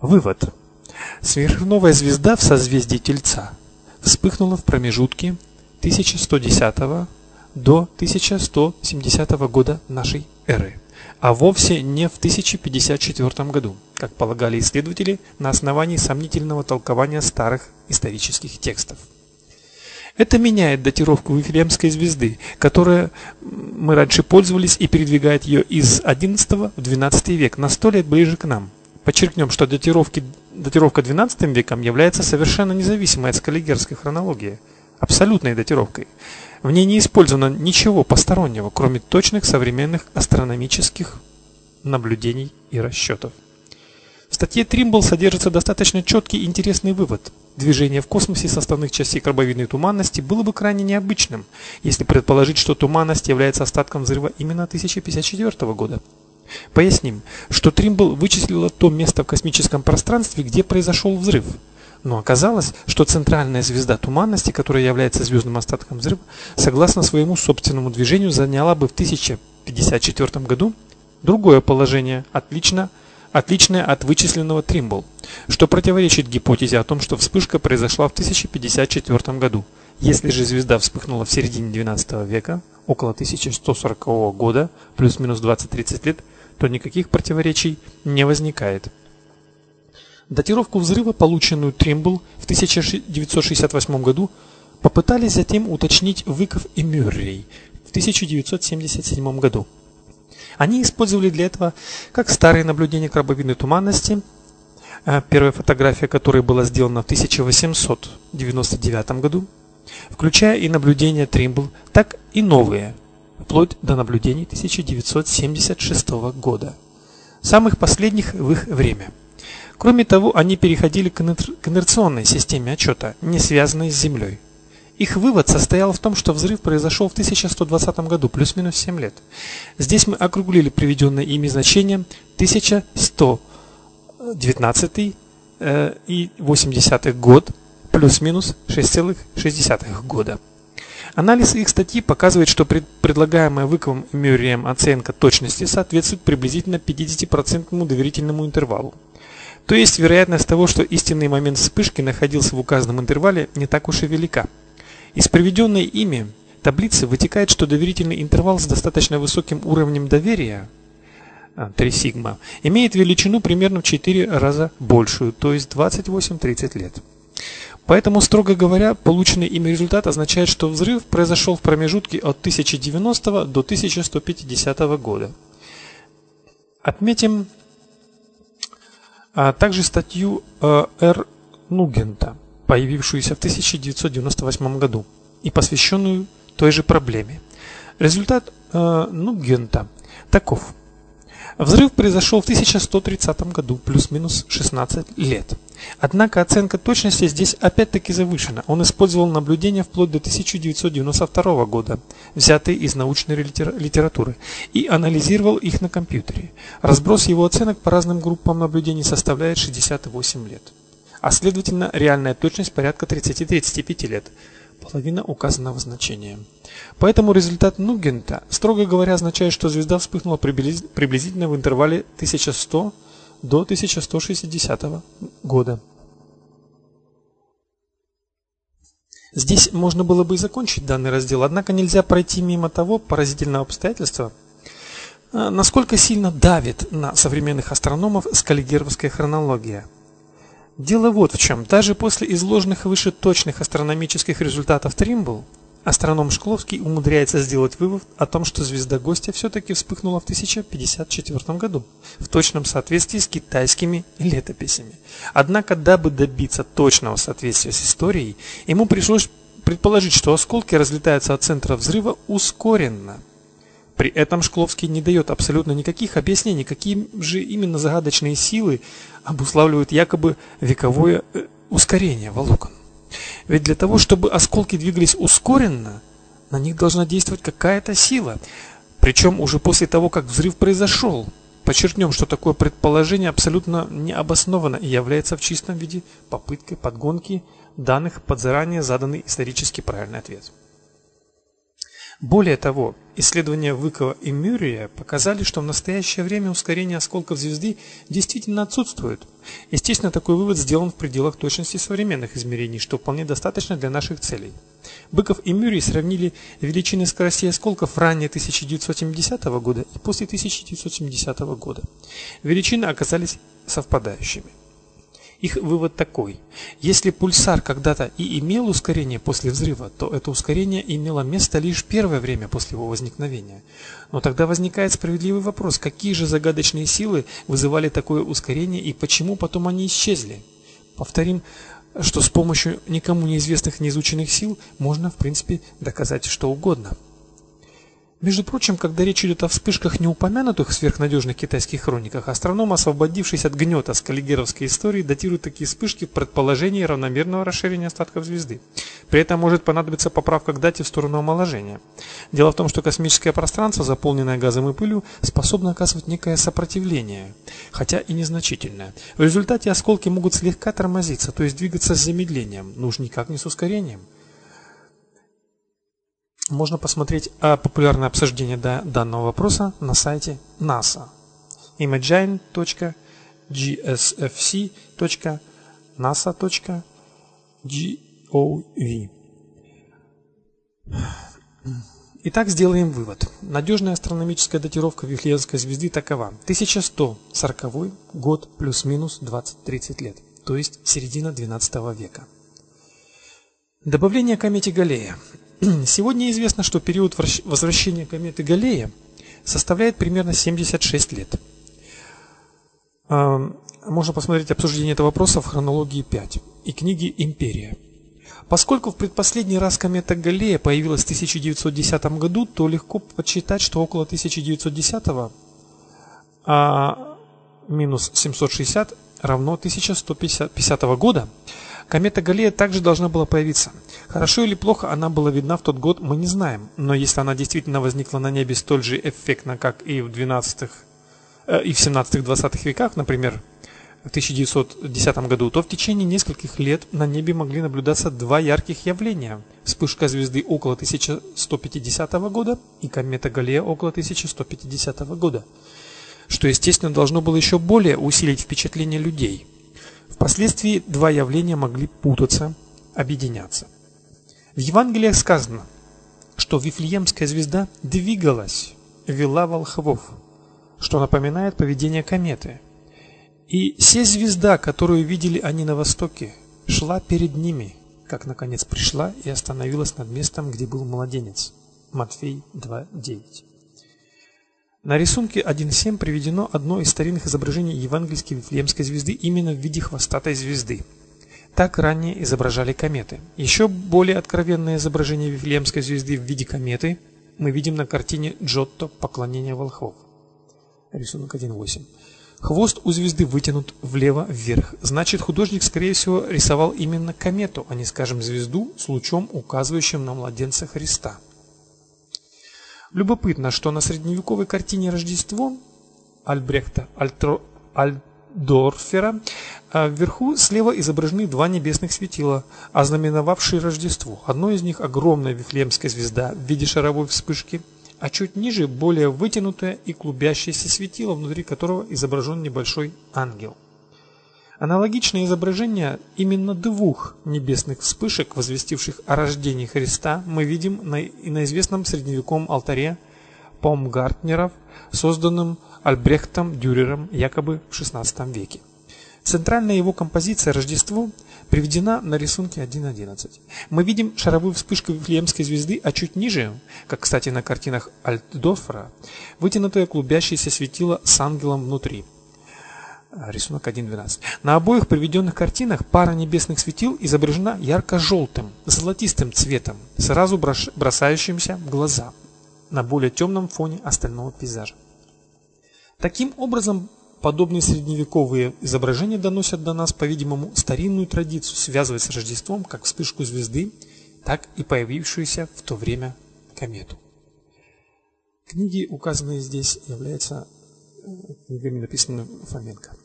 Вывод. Сверхновая звезда в созвездии Тельца вспыхнула в промежутке 1110 до 1170 года нашей эры, а вовсе не в 1054 году, как полагали исследователи на основании сомнительного толкования старых исторических текстов. Это меняет датировку Вифлеемской звезды, которая мы раньше пользовались и передвигает ее из XI в XII век на сто лет ближе к нам. Подчеркнем, что датировки, датировка XII веком является совершенно независимой от скаллигерской хронологии, абсолютной датировкой. В ней не использовано ничего постороннего, кроме точных современных астрономических наблюдений и расчетов. В статье Тримбл содержится достаточно четкий и интересный вывод. Движение в космосе составных частей крабовидной туманности было бы крайне необычным, если предположить, что туманность является остатком взрыва именно 1054 года. Поясним, что Тримбл вычислила то место в космическом пространстве, где произошел взрыв. Но оказалось, что центральная звезда туманности, которая является звездным остатком взрыва, согласно своему собственному движению заняла бы в 1054 году другое положение, отлично, отличное от вычисленного Тримбл, что противоречит гипотезе о том, что вспышка произошла в 1054 году. Если же звезда вспыхнула в середине XII века, около 1140 года, плюс-минус 20-30 лет, то никаких противоречий не возникает. Датировку взрыва, полученную Тримбл в 1968 году, попытались затем уточнить Выков и Мюррей в 1977 году. Они использовали для этого как старые наблюдения крабовидной туманности, э, первая фотография которой была сделана в 1899 году, включая и наблюдения Тримбл, так и новые – вплоть до наблюдений 1976 года, самых последних в их время. Кроме того, они переходили к инерционной системе отчета, не связанной с Землей. Их вывод состоял в том, что взрыв произошел в 1120 году, плюс-минус 7 лет. Здесь мы округлили приведенное ими значение 1119 э, и 80 год, плюс-минус 6,6 года. Анализ их статьи показывает, что предлагаемая Выковым и Мюрреем оценка точности соответствует приблизительно 50% доверительному интервалу. То есть вероятность того, что истинный момент вспышки находился в указанном интервале, не так уж и велика. Из приведенной ими таблицы вытекает, что доверительный интервал с достаточно высоким уровнем доверия 3 а, сигма имеет величину примерно в 4 раза большую, то есть 28-30 лет. Поэтому, строго говоря, полученный ими результат означает, что взрыв произошел в промежутке от 1090 до 1150 года. Отметим а также статью э, Р. Нугента, появившуюся в 1998 году и посвященную той же проблеме. Результат э, Нугента таков. Взрыв произошел в 1130 году, плюс-минус 16 лет. Однако оценка точности здесь опять-таки завышена. Он использовал наблюдения вплоть до 1992 года, взятые из научной литературы, и анализировал их на компьютере. Разброс его оценок по разным группам наблюдений составляет 68 лет. А следовательно, реальная точность порядка 30-35 лет половина указанного значения. Поэтому результат Нугента, строго говоря, означает, что звезда вспыхнула приблизительно в интервале 1100 до 1160 года. Здесь можно было бы и закончить данный раздел, однако нельзя пройти мимо того поразительного обстоятельства, а, насколько сильно давит на современных астрономов скаллигеровская хронология – Дело вот в чем. Даже после изложенных выше точных астрономических результатов Тримбл, астроном Шкловский умудряется сделать вывод о том, что звезда гостя все-таки вспыхнула в 1054 году, в точном соответствии с китайскими летописями. Однако, дабы добиться точного соответствия с историей, ему пришлось предположить, что осколки разлетаются от центра взрыва ускоренно – при этом Шкловский не дает абсолютно никаких объяснений, какие же именно загадочные силы обуславливают якобы вековое э, ускорение волокон. Ведь для того, чтобы осколки двигались ускоренно, на них должна действовать какая-то сила, причем уже после того, как взрыв произошел. Подчеркнем, что такое предположение абсолютно необосновано и является в чистом виде попыткой подгонки данных под заранее заданный исторически правильный ответ. Более того, исследования Выкова и Мюррея показали, что в настоящее время ускорение осколков звезды действительно отсутствует. Естественно, такой вывод сделан в пределах точности современных измерений, что вполне достаточно для наших целей. Быков и Мюррей сравнили величины скоростей осколков ранее 1970 года и после 1970 года. Величины оказались совпадающими. Их вывод такой: если пульсар когда-то и имел ускорение после взрыва, то это ускорение имело место лишь первое время после его возникновения. Но тогда возникает справедливый вопрос: какие же загадочные силы вызывали такое ускорение и почему потом они исчезли? Повторим, что с помощью никому неизвестных неизученных сил можно, в принципе, доказать что угодно. Между прочим, когда речь идет о вспышках, не упомянутых в сверхнадежных китайских хрониках, астроном, освободившись от гнета скаллигеровской истории, датирует такие вспышки в предположении равномерного расширения остатков звезды. При этом может понадобиться поправка к дате в сторону омоложения. Дело в том, что космическое пространство, заполненное газом и пылью, способно оказывать некое сопротивление, хотя и незначительное. В результате осколки могут слегка тормозиться, то есть двигаться с замедлением, но уж никак не с ускорением можно посмотреть популярное обсуждение данного вопроса на сайте NASA imagine.gsfc.nasa.gov. Итак, сделаем вывод. Надежная астрономическая датировка Вифлеемской звезды такова: 1140 год плюс-минус 20-30 лет, то есть середина XII века. Добавление комете Галлея. Сегодня известно, что период возвращения кометы Галлея составляет примерно 76 лет. Можно посмотреть обсуждение этого вопроса в хронологии 5 и книге Империя. Поскольку в предпоследний раз комета Галлея появилась в 1910 году, то легко подсчитать, что около 1910 а минус 760 равно 1150 года Комета Галлея также должна была появиться. Хорошо или плохо она была видна в тот год, мы не знаем, но если она действительно возникла на небе столь же эффектно, как и в 12 э, и в 17-20 веках, например, в 1910 году, то в течение нескольких лет на небе могли наблюдаться два ярких явления: вспышка звезды около 1150 года и комета Галлея около 1150 года, что естественно должно было еще более усилить впечатление людей. Впоследствии два явления могли путаться, объединяться. В Евангелиях сказано, что Вифлеемская звезда двигалась, вела волхвов, что напоминает поведение кометы. И се звезда, которую видели они на востоке, шла перед ними, как наконец пришла и остановилась над местом, где был младенец. Матфей 2:9. На рисунке 1.7 приведено одно из старинных изображений евангельской Вифлеемской звезды именно в виде хвостатой звезды. Так ранее изображали кометы. Еще более откровенное изображение Вифлеемской звезды в виде кометы мы видим на картине Джотто «Поклонение волхвов». Рисунок 1.8. Хвост у звезды вытянут влево вверх. Значит, художник, скорее всего, рисовал именно комету, а не, скажем, звезду с лучом, указывающим на младенца Христа. Любопытно, что на средневековой картине Рождество Альбрехта Альтро, Альдорфера а вверху слева изображены два небесных светила, ознаменовавшие Рождество. Одно из них огромная Вифлеемская звезда в виде шаровой вспышки, а чуть ниже более вытянутое и клубящееся светило, внутри которого изображен небольшой ангел. Аналогичное изображение именно двух небесных вспышек, возвестивших о рождении Христа, мы видим на, и на известном средневековом алтаре Помгартнеров, созданном Альбрехтом Дюрером якобы в XVI веке. Центральная его композиция Рождество приведена на рисунке 1.11. Мы видим шаровую вспышку Вифлеемской звезды, а чуть ниже, как, кстати, на картинах Альтдорфера, вытянутое клубящееся светило с ангелом внутри – рисунок 1.12. На обоих приведенных картинах пара небесных светил изображена ярко-желтым, золотистым цветом, сразу бросающимся в глаза на более темном фоне остального пейзажа. Таким образом, подобные средневековые изображения доносят до нас, по-видимому, старинную традицию связывать с Рождеством как вспышку звезды, так и появившуюся в то время комету. Книги, указанные здесь, являются книгами, написанными Фоменко.